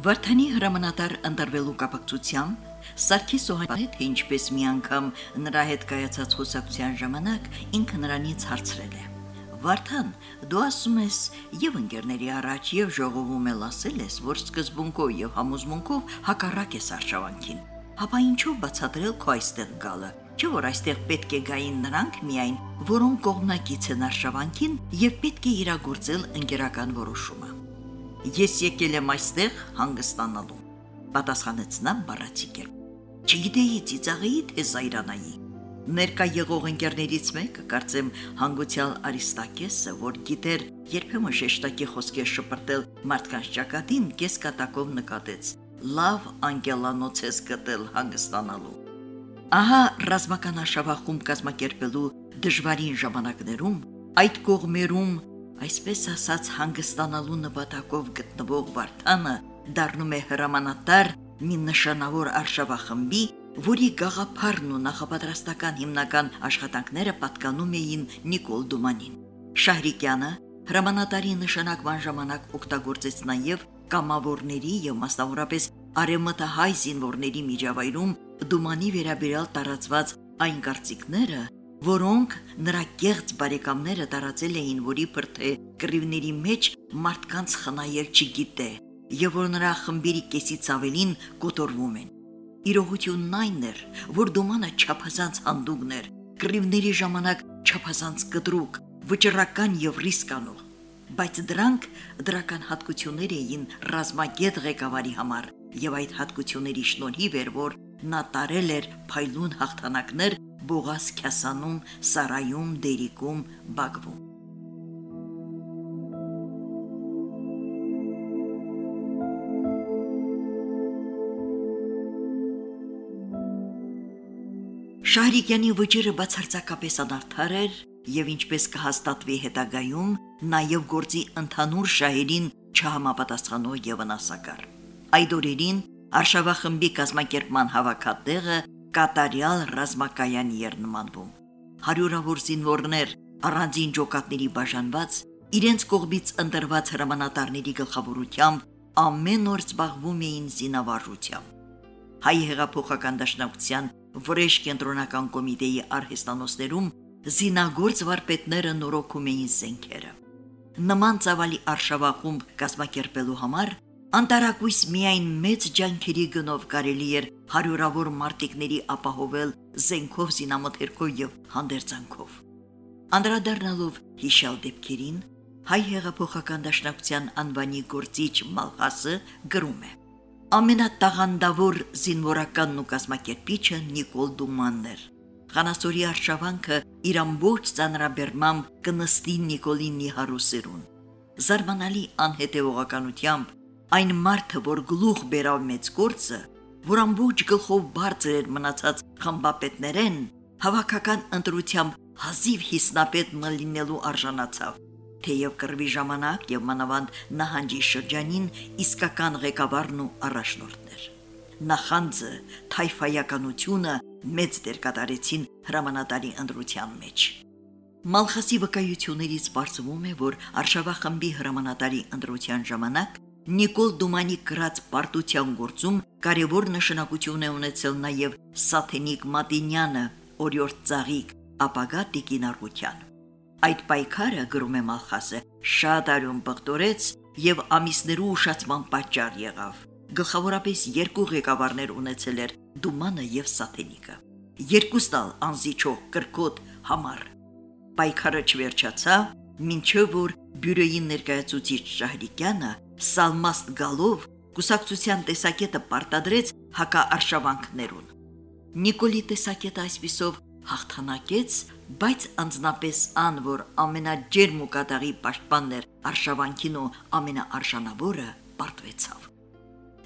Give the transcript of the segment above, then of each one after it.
Վարդանի հրամանատար ընտրվելու կապակցությամբ Սարգիս Սոհանի հետ ինչպես մի անգամ նրա հետ կայացած խոսակցության ժամանակ ինքը նրանից հարցրել է. Վարդան, դու ասում ես եւ ընկերների առաջ եւ ժողովում էլ ասել ես, որ սկզբունքով եւ համոզմունքով հակառակ ես արշավանքին։ Հապա ինչով բացատրել քո այստեղ գալը։ Չէ՞ որ այստեղ պետք է գային նրանք միայն, որոնք կողմնակից են արշավանքին եւ պետք է իրագործել ընկերական որոշումը։ Ես եկել եմ այստեղ հանգստանալու, պատասխանեց նա բառացի կերպ։ Չգիտեի ծիծաղեի թե զայրանայի։ Ներկա եղող ընկերներից մեկը, կարծեմ հանգուցյալ Արիստակեսը, որ գիտեր երբեմն շեշտակի խոսքեր շպրտել մարդկանց ճակատին, կես կատակով նկատեց. լավ անկելանոց ես գտել հանգստանալու։ Ահա ռազմական աշավախում կազմակերպելու դժվարին ժամանակներում այդ կողմերում այսպես ասած հանգստանալու նպատակով գտնվող Վարդանը դառնում է հրամանատար մի նշանավոր արշավախմբի, որի գաղափարն ու նախապատրաստական հիմնական աշխատանքները պատկանում էին Նիկոլ Դումանին։ Շահրիկյանը հրամանատարի նշանակման ժամանակ օգտագործեց նաև կամավորների եւ մասնավորապես արեմտահայ զինվորների միջավայրում Դումանի վերաբերյալ տարածված այն կարծիքները, որոնք նրա կեղծ բարեկամները տարածել էին, որի փրթե կռիվների մեջ մարդկանց խնայել չգիտե, եւ որ նրա խմբերի կեսից ավելին կոտորվում են։ Իրողությունն այն էր, որ դոմանը չափազանց հանդուգն էր, կռիվների ժամանակ չափազանց կտրուկ, վճռական եւ ռիսկանող, բայց դրանք դրական հատկություններ էին ռազմագետ ղեկավարի համար, եւ այդ հատկությունների շնորհիվ էր, որ նա տարել էր փայլուն հաղթանակներ Բողաս Քյասանում, Սարայում, Դերիկում, Բագվում։ Շահրիկյանի վճիռը բացարձակապես անարդար էր եւ ինչպես կհաստատվի հետագայում, նաեւ գործի ընդհանուր շահերին չհամապատասխանող եւ անասակար։ Այդ օրերին Արշավախմբի կազմակերպման հավաքատեղը կատարյալ ռազմակայան երնմանվում։ Հարյուրավոր զինվորներ առանձին ջոկատների բաժանված իրենց կողմից ընտրված հրամանատարների գլխավորությամբ ամեն օր զբաղվում էին զինավարժությամբ։ Հայ հեղափոխական դաշնակցության վրեժ կենտրոնական կոմիտեի արհեստանոցներում զինագործ վարպետները նորոգում էին զենքերը։ Նման ցավալի արշավախումբ կազմակերպելու համար Անտարակույս միայն մեծ ջանքերի գնով կարելի էր հարյուրավոր մարտիկների ապահովել զենքով, զինամթերքով եւ հանդերձանքով։ Անդրադառնալով հիշալ դեպքերին, հայ հեղափոխական դաշնակցության անվանի գործիչ Մալխասը գրում է. Ամենատաղանդավոր զինվորականն ու կազմակերպիչը Նիկոլ Դումանն էր։ Խանասորի արշավանքը իր ամբողջ ծանրաբերմամբ կնստի Նիկոլի Նիհարուսերուն։ Զարմանալի անհետևողականությամբ Այն մարդը, որ գլուխ բերավ մեծ գործը, որ ամբողջ գլխով բարձր էր մնացած խմբապետներեն, հավաքական ընտրությամբ հազիվ հիսնապետ մլինելու արժանացավ։ Թեև կրվի ժամանակ եւ մանավանդ նահանջի շրջանին իսկական ղեկավարն ու առաջնորդներ։ Նախանձը, թայֆայականությունը մեծ դեր կատարեցին հրամանատարի ընտրության մեջ։ Մալխասի վկայություններից բարձվում է, որ Արշավախմբի հրամանատարի ընտրության ժամանակ Նիկոլ Դումանի կրած պարտության գործում կարևոր նշանակություն է ունեցել նաև Սաթենիկ Մատինյանը, օրիորդ ծաղիկ, ապագա տիկինարության։ Այդ պայքարը գրում է Մալխասը շատ արյուն բղտորեց եւ ամիսներու ուշացման պատճառ եղավ։ Գլխավորապես երկու ղեկավարներ ունեցել էր Դումանը եւ Սաթենիկը։ Երկուսն ալ անզիջող կրկոտ համար։ Պայքարը չվերջացավ, մինչև որ բյուրոյի ներկայացուցիչ Շահրիկյանը սալմաստ գալով կուսակցության տեսակետը պարտադրեց հակաարշավանքներուն։ Նիկոլի տեսակետը այսպիսով հաղթանակեց, բայց անձնապես ան, որ ամենաջերմ ու կատաղի պաշտպաններ արշավանքին ու ամենաարժանավորը պարտվեցավ։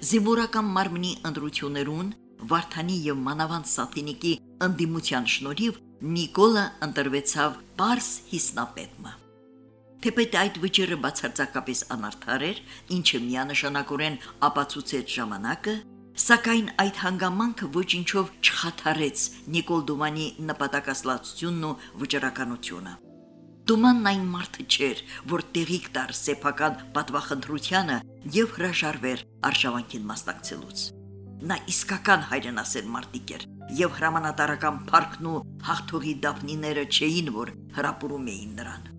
Զինվորական մարմնի ընտրություններուն Վարդանի եւ Մանավանդ Սաթինիկի ընդդիմության շնորհիվ Նիկոլը ընտրվեցավ Պարս Հիսնապետմը։ Թեպետ այդ վճիռը բացարձակապես անարդար էր, ինչը միանշանակորեն ապացուցեց ժամանակը, սակայն այդ հանգամանքը ոչինչով չխաթարեց Նիկոլ Դումանի նպատակասլացությունն ու վճռականությունը։ Դումանն այն մարդը չէր, որ տեղիք տար սեփական պատվախնդրությանը եւ հրաժարվեր արշավանքին մասնակցելուց։ Նա իսկական հայրենասեր մարդիկ էր, եւ հրամանատարական парքն ու հաղթողի դափնիները չէին, որ հրապուրում էին նրան։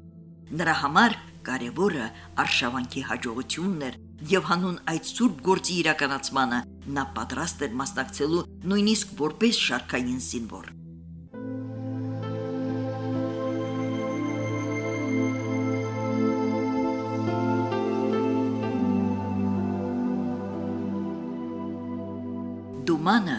Նրա համար կարևորը արշավանքի հաջողությունն էր եւ հանուն այդ սուրբ գործի իրականացմանը նա պատրաստ էր մասնակցելու նույնիսկ որպես շարքային զինվոր։ Դումանը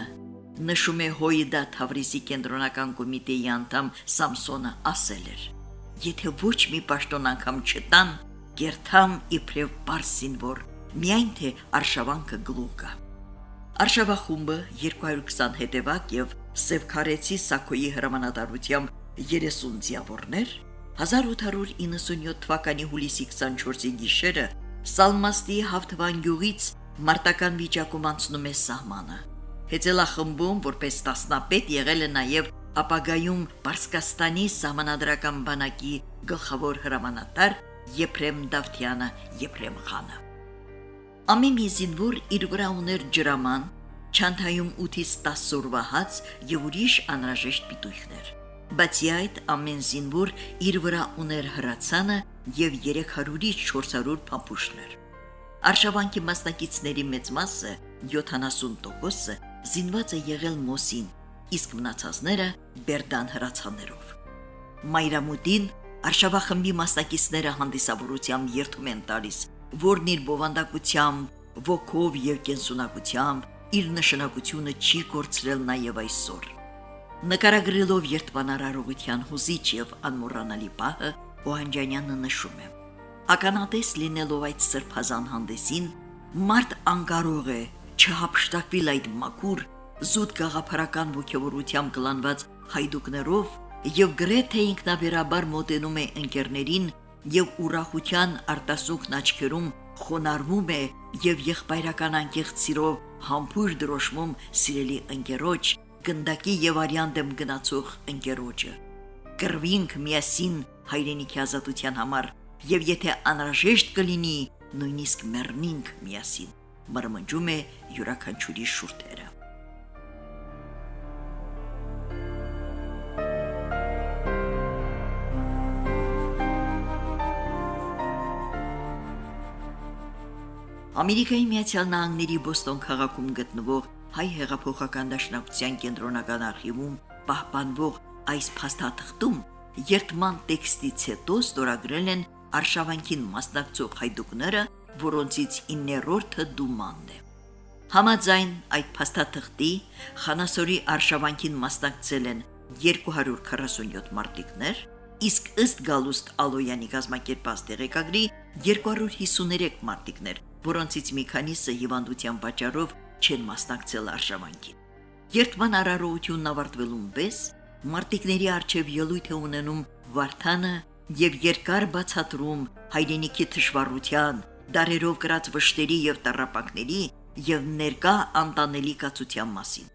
նշում է Հոիդա Թավրիզի կենտրոնական կոմիտեի անդամ Սամսոնը ասել էր. Եթե ոչ մի պաշտոն անգամ չտան, գերթամ իբրև Պարսին, որ միայն թե արշավանքը գլուկա։ Արշավախումբը 220 հետևակ եւ Սևքարեցի Սակոյի հրամանատարությամբ 30 ձիավորներ 1897 թվականի հուլիսի 24-ի գիշերը Սալմաստի Հավթվան գյուղից մարտական վիճակում անցնում է սահմանը։ Հեծելախմբում որպես տասնապետ եղել է նաև ապագայում Պարսկաստանի համանadrական բանակի գլխավոր հրամանատար Եփրեմ Դավթյանը Եփրեմ խանը։ Ամի զինվոր իր վրա ուներ ջրաման, չանթայում 8-ից 10 սուրվա հաց եւ ուրիշ անհրաժեշտ պիտույքներ։ Բացի այդ, ամեն զինվոր իր վրա ուներ հրացանը եւ 300-ից 400 փամփուշտներ։ Արշավանքի մասնակիցների մեծ մասը 70%-ը զինված է եղել Մոսին, իսկ մնացածները Բերդան հրացաներով։ Մայրամուտին Արշավախմբի մասնակիցները հանդիսավորությամբ երթում են տալիս, որն իր բովանդակությամբ, ոգով եւ կենսունակությամբ իր նշանակությունը չի կորցրել նաեւ այսօր։ Նկարագրելով երթվանարարողության հուզիչ եւ անմոռանալի պահը, Օհանջանյանը նշում է. Ականատես լինելով այդ սրբազան հանդեսին, մարդ անկարող է չհապշտակվիլ այդ մաքուր զուտ գաղափարական ողջավորությամբ կլանված հայդուկներով եւ գրեթե ինքնաբերաբար մոտենում է ընկերներին եւ ուրախության արտասուքն աչքերում խոնարհվում է եւ եղբայրական անկեղծ սիրով համբույր դրոշմում սիրելի ընկերոջ գնդակի եւ արյան դեմ գնացող ընկերոջը կրվինք միասին հայրենիքի ազատության համար եւ եթե անհրաժեշտ կլինի նույնիսկ մեռնինք միասին մրմնջում է յուրաքանչյուրի շուրթերը։ Ամերիկայի Միացյալ Նահանգների Բոստոն քաղաքում գտնվող հայ հեղափոխական դաշնակցության կենտրոնական արխիվում պահպանվող այս փաստաթղթում երթման տեքստից հետո ստորագրել են արշավանքին մասնակցող հայդուկները որոնցից 9-րդը դումանն է։ Համաձայն այդ փաստաթղթի Խանասորի արշավանքին մասնակցել են 247 մարտիկներ, իսկ ըստ Գալուստ Ալոյանի գազམ་ակերպած տեղեկագրի 253 մարտիկներ, որոնցից մի քանիսը հիվանդության պատճառով չեն մասնակցել արշավանքին։ Երթման արարողությունն ավարտվելուն պես մարտիկների արչև ելույթ է ունենում Վարդանը եւ երկար բացատրում հայրենիքի թշվառության, դարերով գրած վշտերի եւ տարապակների եւ ներկա անտանելի կացության մասին։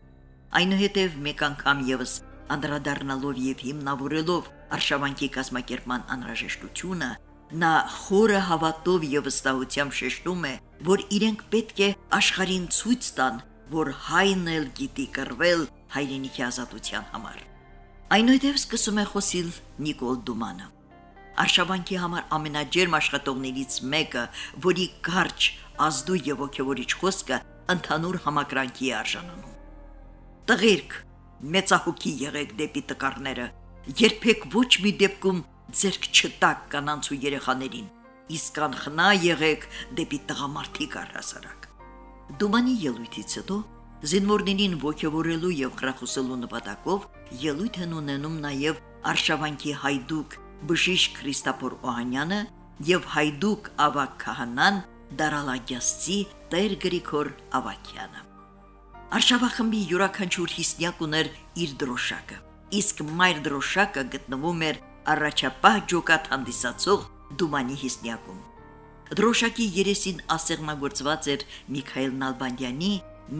Այնուհետև մեկ անգամ եւս անդրադառնալով եւ հիմնավորելով արշավանքի կազմակերպման անհրաժեշտությունը, նա խորը հավատով եւ վստահությամբ շեշտում է, որ իրենք պետք է աշխարհին ցույց տան, որ հայն էլ գիտի կռվել հայրենիքի ազատության համար։ Այնուհետև սկսում է խոսիլ Նիկոլ Դումանը արշավանքի համար ամենաջերմ աշխատողներից մեկը, որի կարճ, ազդու եւ ոգևորիչ խոսքը ընդհանուր համակրանքի արժանանում։ Տղերք, մեծահոգի եղեք դեպի տկարները, երբեք ոչ մի դեպքում ձերք չտակ կանանց ու երեխաներին, իսկ անխնա եղեք դեպի տղամարդիկ առհասարակ։ Դումանի ելույթից հետո զինվորներին ողջավորելու եւ խրախուսելու նպատակով ելույթ են ունենում նաեւ արշավանքի հայդուկ բժիշկ Քրիստապոր Օհանյանը եւ հայդուկ ավակ քահանան Դարալագյասցի Տեր Գրիգոր Ավակյանը։ Արշավախմբի յուրաքանչյուր հիսնյակ ուներ իր դրոշակը, իսկ մայր դրոշակը գտնվում էր առաջապահ ջոկատ հանդիսացող Դումանի հիսնյակում։ Դրոշակի երեսին ասեղնագործված էր Միքայել Նալբանդյանի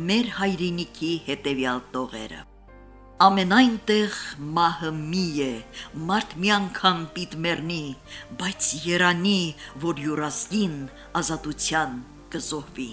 «Մեր հայրենիքի հետևյալ տողերը»։ Ամենայնտեղ մահը մի է, մարդ մի անգամ պիտ մեռնի, բայց երանի, որ յուրասին ազատության կզոհվի։